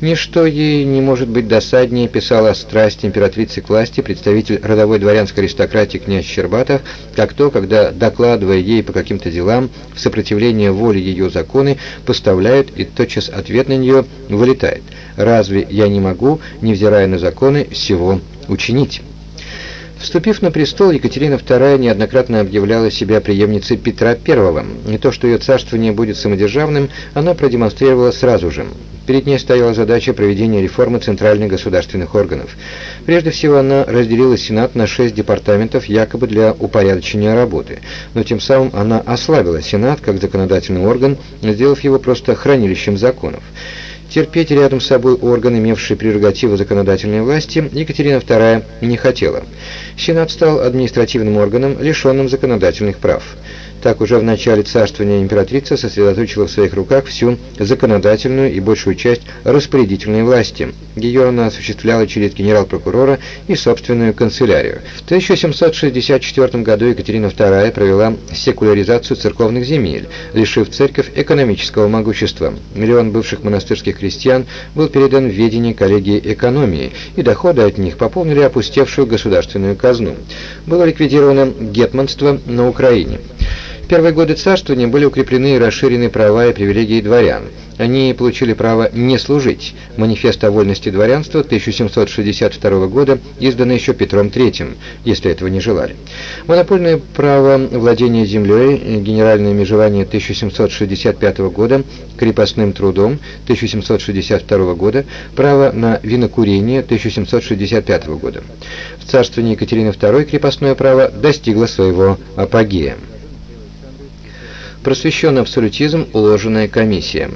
Ничто ей не может быть досаднее, писала страсть императрицы к власти представитель родовой дворянской аристократии князь Щербатов, как то, когда, докладывая ей по каким-то делам, в сопротивление воле ее законы, поставляют и тотчас ответ на нее вылетает. «Разве я не могу, невзирая на законы, всего учинить?» Вступив на престол, Екатерина II неоднократно объявляла себя преемницей Петра I. Не то, что ее царствование будет самодержавным, она продемонстрировала сразу же. Перед ней стояла задача проведения реформы центральных государственных органов. Прежде всего, она разделила Сенат на шесть департаментов якобы для упорядочения работы, но тем самым она ослабила Сенат как законодательный орган, сделав его просто хранилищем законов. Терпеть рядом с собой орган, имевший прерогативы законодательной власти, Екатерина II не хотела. Сенат стал административным органом, лишенным законодательных прав. Так уже в начале царствования императрица сосредоточила в своих руках всю законодательную и большую часть распорядительной власти. Ее она осуществляла через генерал-прокурора и собственную канцелярию. В 1764 году Екатерина II провела секуляризацию церковных земель, лишив церковь экономического могущества. Миллион бывших монастырских крестьян был передан в ведение коллегии экономии, и доходы от них пополнили опустевшую государственную казну. Было ликвидировано гетманство на Украине первые годы царствования были укреплены и расширены права и привилегии дворян. Они получили право не служить. Манифест о вольности дворянства 1762 года, изданный еще Петром III, если этого не желали. Монопольное право владения землей, генеральное межевание 1765 года, крепостным трудом 1762 года, право на винокурение 1765 года. В царствовании Екатерины II крепостное право достигло своего апогея. Просвещенный абсолютизм, уложенная комиссия.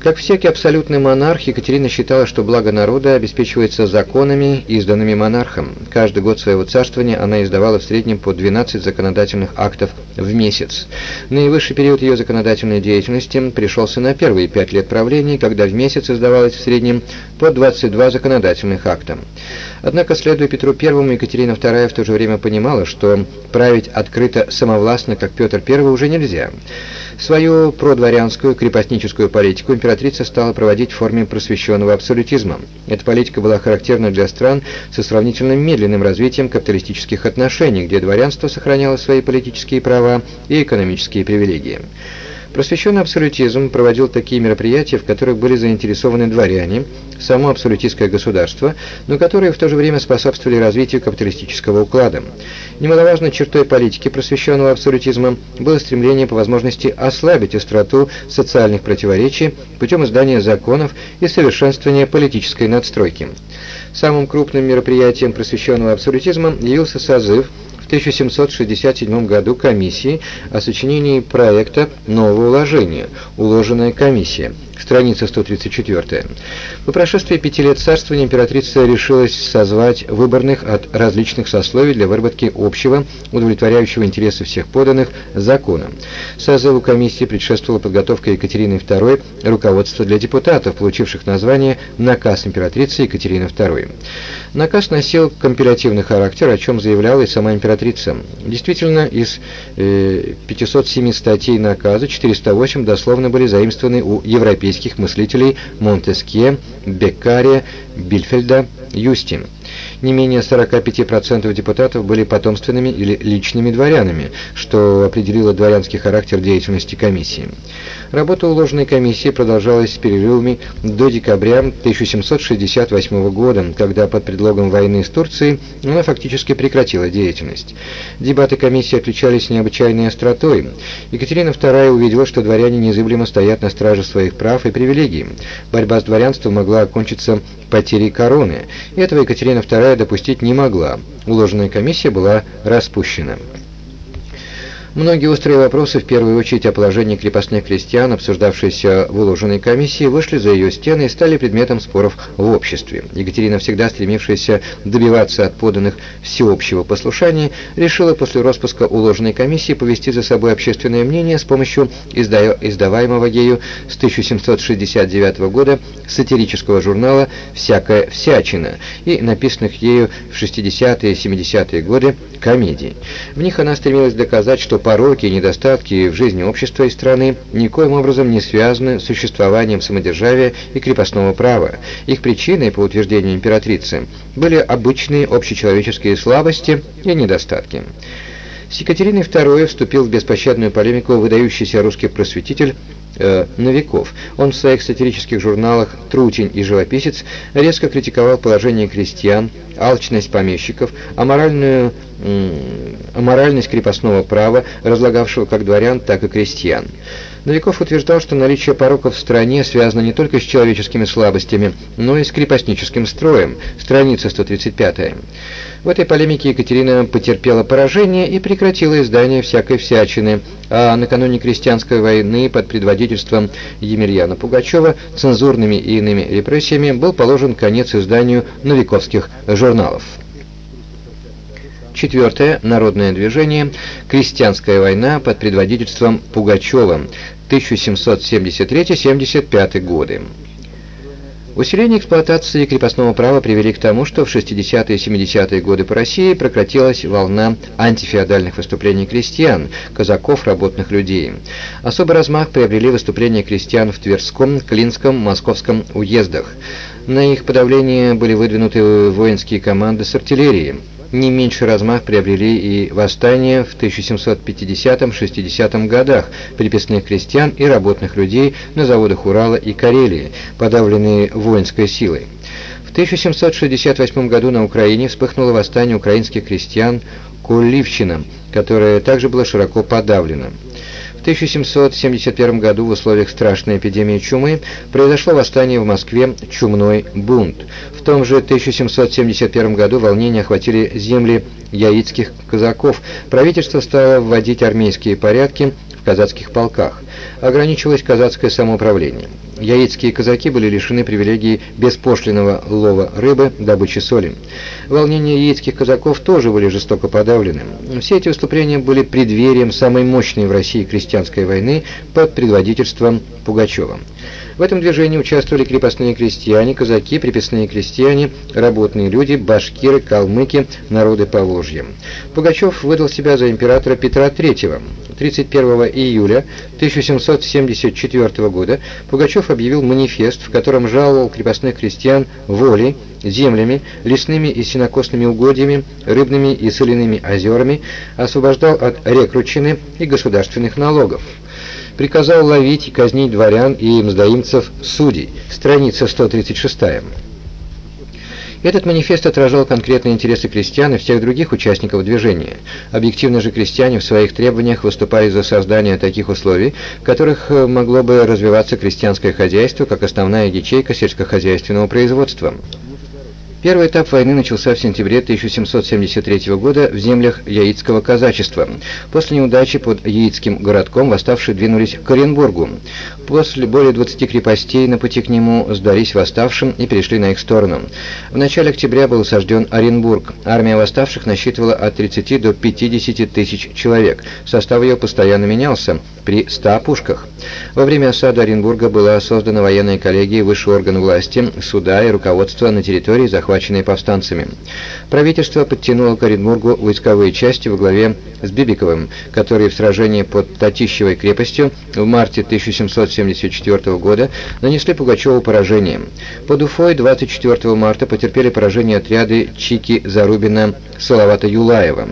Как всякий абсолютный монарх, Екатерина считала, что благо народа обеспечивается законами, изданными монархом. Каждый год своего царствования она издавала в среднем по 12 законодательных актов в месяц. Наивысший период ее законодательной деятельности пришелся на первые пять лет правления, когда в месяц издавалось в среднем по 22 законодательных акта. Однако, следуя Петру I, Екатерина II в то же время понимала, что править открыто самовластно, как Петр I, уже нельзя. Свою продворянскую крепостническую политику императрица стала проводить в форме просвещенного абсолютизма. Эта политика была характерна для стран со сравнительно медленным развитием капиталистических отношений, где дворянство сохраняло свои политические права и экономические привилегии. Просвещенный абсолютизм проводил такие мероприятия, в которых были заинтересованы дворяне, само абсолютистское государство, но которые в то же время способствовали развитию капиталистического уклада. Немаловажной чертой политики просвещенного абсолютизма было стремление по возможности ослабить остроту социальных противоречий путем издания законов и совершенствования политической надстройки. Самым крупным мероприятием просвещенного абсолютизма явился созыв 1767 году комиссии о сочинении проекта нового уложения, уложенная комиссия, страница 134. По прошествии пяти лет царствования императрица решилась созвать выборных от различных сословий для выработки общего, удовлетворяющего интересы всех поданных закона. Созыву комиссии предшествовала подготовка Екатерины II руководства для депутатов, получивших название «Наказ императрицы Екатерины II». Наказ носил компилятивный характер, о чем заявляла и сама императрица. Действительно, из э, 507 статей наказа 408 дословно были заимствованы у европейских мыслителей Монтескье, Беккария, Бильфельда, Юстин. Не менее 45% депутатов были потомственными или личными дворянами, что определило дворянский характер деятельности комиссии. Работа уложенной комиссии продолжалась с перерывами до декабря 1768 года, когда под предлогом войны с Турцией она фактически прекратила деятельность. Дебаты комиссии отличались необычайной остротой. Екатерина II увидела, что дворяне незыблемо стоят на страже своих прав и привилегий. Борьба с дворянством могла окончиться потерей короны. Этого Екатерина II допустить не могла. Уложенная комиссия была распущена. Многие острые вопросы, в первую очередь о положении крепостных крестьян, обсуждавшиеся в уложенной комиссии, вышли за ее стены и стали предметом споров в обществе. Екатерина, всегда стремившаяся добиваться от поданных всеобщего послушания, решила после распуска уложенной комиссии повести за собой общественное мнение с помощью издаваемого ею с 1769 года сатирического журнала «Всякая всячина» и написанных ею в 60-е и 70-е годы комедий. В них она стремилась доказать, что пороки и недостатки в жизни общества и страны никоим образом не связаны с существованием самодержавия и крепостного права. Их причиной, по утверждению императрицы, были обычные общечеловеческие слабости и недостатки. С Екатериной II вступил в беспощадную полемику выдающийся русский просветитель э, Новиков. Он в своих сатирических журналах «Трутень» и «Живописец» резко критиковал положение крестьян, алчность помещиков, аморальную, э, аморальность крепостного права, разлагавшего как дворян, так и крестьян. Новиков утверждал, что наличие пороков в стране связано не только с человеческими слабостями, но и с крепостническим строем. Страница 135. В этой полемике Екатерина потерпела поражение и прекратила издание всякой всячины, а накануне крестьянской войны под предводительством Емельяна Пугачева цензурными и иными репрессиями был положен конец изданию новиковских журналов. Четвертое. Народное движение. Крестьянская война под предводительством Пугачева. 1773-75 годы. Усиление эксплуатации крепостного права привели к тому, что в 60-е и 70-е годы по России прекратилась волна антифеодальных выступлений крестьян, казаков, работных людей. Особый размах приобрели выступления крестьян в Тверском, Клинском, Московском уездах. На их подавление были выдвинуты воинские команды с артиллерией. Не меньший размах приобрели и восстания в 1750-60 годах приписных крестьян и работных людей на заводах Урала и Карелии, подавленные воинской силой. В 1768 году на Украине вспыхнуло восстание украинских крестьян Кулливщина, которое также было широко подавлено. В 1771 году в условиях страшной эпидемии чумы произошло восстание в Москве «Чумной бунт». В том же 1771 году волнения охватили земли яицких казаков. Правительство стало вводить армейские порядки в казацких полках. Ограничивалось казацкое самоуправление. Яицкие казаки были лишены привилегии беспошлиного лова рыбы, добычи соли. Волнения яицких казаков тоже были жестоко подавлены. Все эти выступления были преддверием самой мощной в России крестьянской войны под предводительством Пугачева. В этом движении участвовали крепостные крестьяне, казаки, приписные крестьяне, работные люди, башкиры, калмыки, народы Поволжья. Пугачев выдал себя за императора Петра III. 31 июля 1774 года Пугачев объявил манифест, в котором жаловал крепостных крестьян волей, землями, лесными и сенокосными угодьями, рыбными и соляными озерами, освобождал от рекручины и государственных налогов приказал ловить и казнить дворян и мздоимцев судей. Страница 136. Этот манифест отражал конкретные интересы крестьян и всех других участников движения. Объективно же крестьяне в своих требованиях выступали за создание таких условий, в которых э, могло бы развиваться крестьянское хозяйство как основная ячейка сельскохозяйственного производства. Первый этап войны начался в сентябре 1773 года в землях Яицкого казачества. После неудачи под Яицким городком восставшие двинулись к Оренбургу. После более 20 крепостей на пути к нему сдались восставшим и перешли на их сторону. В начале октября был осажден Оренбург. Армия восставших насчитывала от 30 до 50 тысяч человек. Состав ее постоянно менялся при 100 пушках. Во время осады Оренбурга была создана военная коллегия, высший орган власти, суда и руководства на территории, захваченной повстанцами. Правительство подтянуло к Оренбургу войсковые части во главе с Бибиковым, которые в сражении под Татищевой крепостью в марте 1774 года нанесли Пугачеву поражение. Под Уфой 24 марта потерпели поражение отряды Чики Зарубина Салавата Юлаева.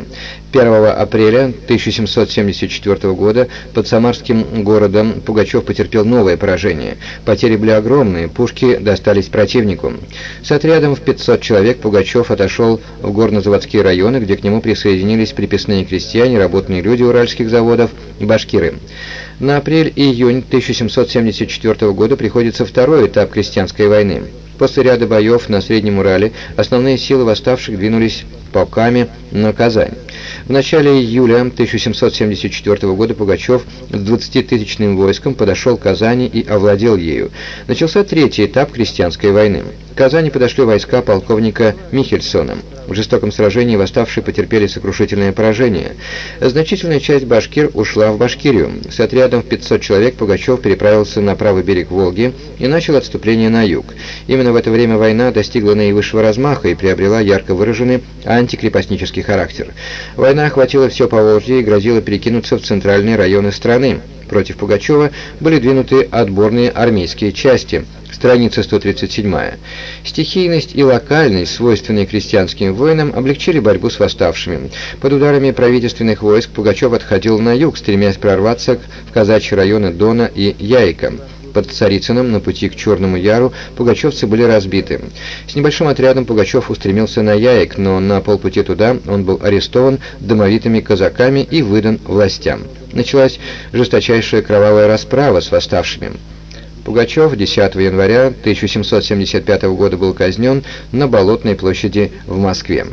1 апреля 1774 года под Самарским городом Пугачев потерпел новое поражение. Потери были огромные, пушки достались противнику. С отрядом в 500 человек Пугачев отошел в горнозаводские районы, где к нему присоединились приписные крестьяне, работные люди уральских заводов и башкиры. На апрель и июнь 1774 года приходится второй этап крестьянской войны. После ряда боев на Среднем Урале основные силы восставших двинулись полками на Казань. В начале июля 1774 года Пугачев с 20-тысячным войском подошел к Казани и овладел ею. Начался третий этап крестьянской войны. Казани подошли войска полковника Михельсона. В жестоком сражении восставшие потерпели сокрушительное поражение. Значительная часть башкир ушла в Башкирию. С отрядом в 500 человек Пугачев переправился на правый берег Волги и начал отступление на юг. Именно в это время война достигла наивысшего размаха и приобрела ярко выраженный антикрепостнический характер. Война охватила все Поволжье и грозила перекинуться в центральные районы страны. Против Пугачева были двинуты отборные армейские части – страница 137. Стихийность и локальность, свойственные крестьянским воинам, облегчили борьбу с восставшими. Под ударами правительственных войск Пугачев отходил на юг, стремясь прорваться в казачьи районы Дона и Яйка. Под Царицыным на пути к Черному Яру пугачевцы были разбиты. С небольшим отрядом Пугачев устремился на Яек, но на полпути туда он был арестован домовитыми казаками и выдан властям. Началась жесточайшая кровавая расправа с восставшими. Пугачев 10 января 1775 года был казнен на Болотной площади в Москве.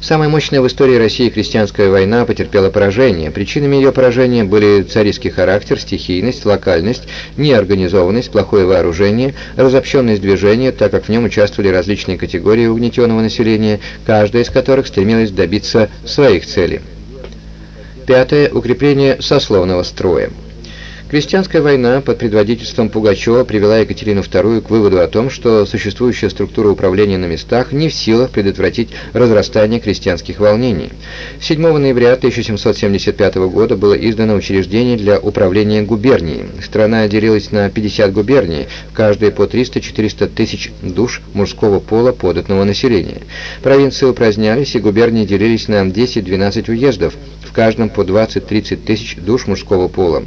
Самая мощная в истории России крестьянская война потерпела поражение. Причинами ее поражения были царистский характер, стихийность, локальность, неорганизованность, плохое вооружение, разобщенность движения, так как в нем участвовали различные категории угнетенного населения, каждая из которых стремилась добиться своих целей. Пятое. Укрепление сословного строя. Крестьянская война под предводительством Пугачева привела Екатерину II к выводу о том, что существующая структура управления на местах не в силах предотвратить разрастание крестьянских волнений. 7 ноября 1775 года было издано учреждение для управления губернией. Страна делилась на 50 губерний, в каждой по 300-400 тысяч душ мужского пола податного населения. Провинции упразднялись и губернии делились на 10-12 уездов, в каждом по 20-30 тысяч душ мужского пола.